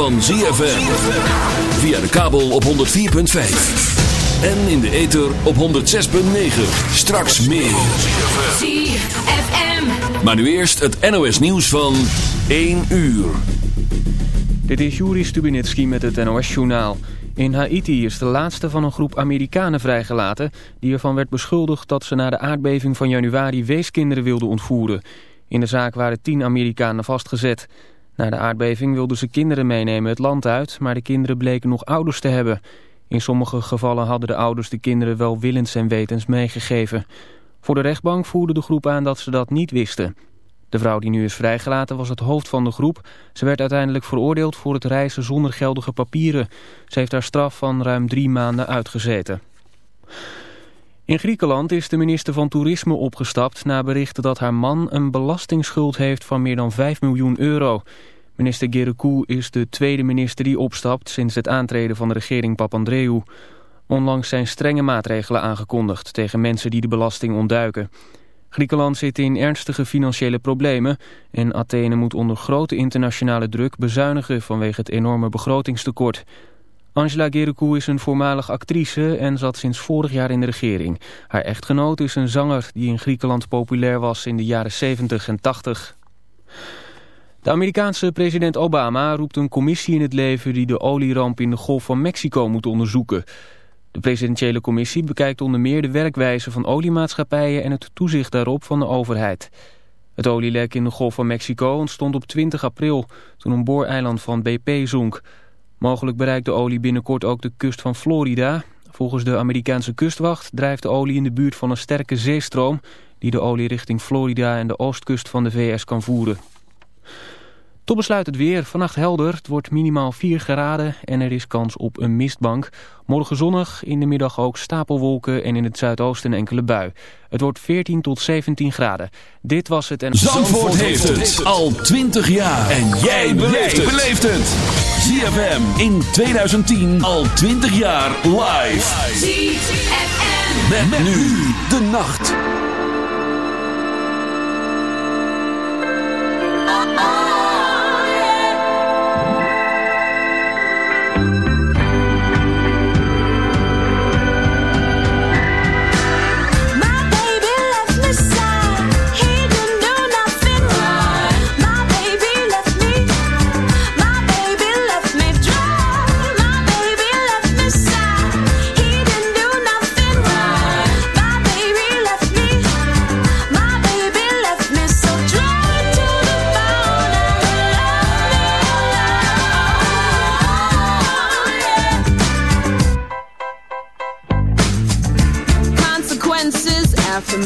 van ZFM. Via de kabel op 104.5. En in de ether op 106.9. Straks meer. ZFM. Maar nu eerst het NOS nieuws van 1 uur. Dit is Juri Stubinitski met het NOS-journaal. In Haiti is de laatste van een groep Amerikanen vrijgelaten... die ervan werd beschuldigd dat ze na de aardbeving van januari weeskinderen wilden ontvoeren. In de zaak waren tien Amerikanen vastgezet. Na de aardbeving wilden ze kinderen meenemen het land uit... maar de kinderen bleken nog ouders te hebben. In sommige gevallen hadden de ouders de kinderen wel willens en wetens meegegeven. Voor de rechtbank voerde de groep aan dat ze dat niet wisten... De vrouw die nu is vrijgelaten was het hoofd van de groep. Ze werd uiteindelijk veroordeeld voor het reizen zonder geldige papieren. Ze heeft haar straf van ruim drie maanden uitgezeten. In Griekenland is de minister van Toerisme opgestapt... na berichten dat haar man een belastingsschuld heeft van meer dan 5 miljoen euro. Minister Gerekou is de tweede minister die opstapt... sinds het aantreden van de regering Papandreou. Onlangs zijn strenge maatregelen aangekondigd... tegen mensen die de belasting ontduiken. Griekenland zit in ernstige financiële problemen en Athene moet onder grote internationale druk bezuinigen vanwege het enorme begrotingstekort. Angela Gerekou is een voormalig actrice en zat sinds vorig jaar in de regering. Haar echtgenoot is een zanger die in Griekenland populair was in de jaren 70 en 80. De Amerikaanse president Obama roept een commissie in het leven die de olieramp in de Golf van Mexico moet onderzoeken. De presidentiële commissie bekijkt onder meer de werkwijze van oliemaatschappijen en het toezicht daarop van de overheid. Het olielek in de Golf van Mexico ontstond op 20 april toen een booreiland van BP zonk. Mogelijk bereikt de olie binnenkort ook de kust van Florida. Volgens de Amerikaanse kustwacht drijft de olie in de buurt van een sterke zeestroom... die de olie richting Florida en de oostkust van de VS kan voeren. Tot besluit het weer. Vannacht helder. Het wordt minimaal 4 graden en er is kans op een mistbank. Morgen zonnig, in de middag ook stapelwolken en in het zuidoosten enkele bui. Het wordt 14 tot 17 graden. Dit was het en... Zandvoort, heeft het al 20 jaar. En jij beleeft het. ZFM in 2010 al 20 jaar live. ZFM. Met, nu de nacht.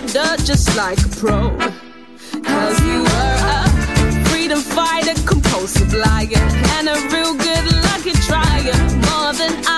dirt just like a pro. Cause you were a freedom fighter, compulsive liar, and a real good lucky trier. More than I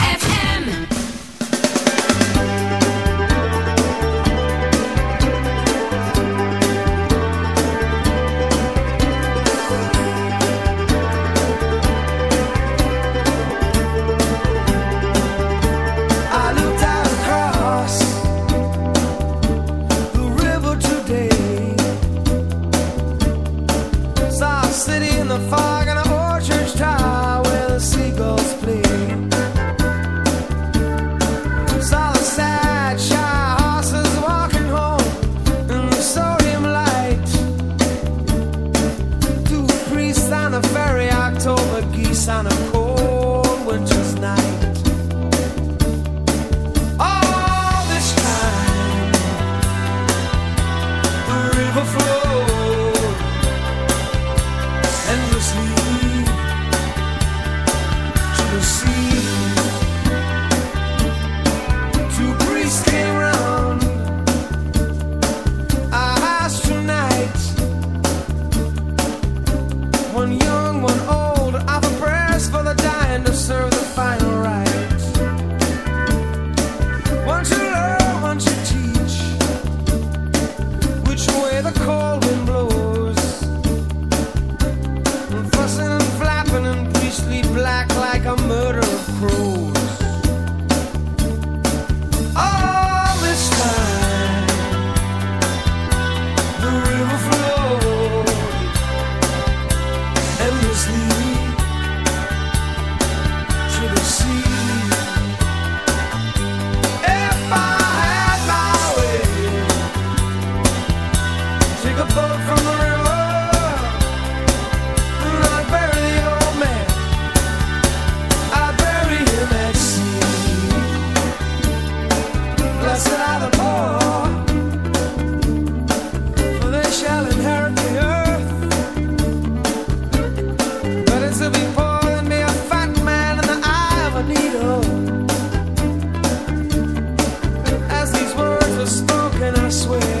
and I swear.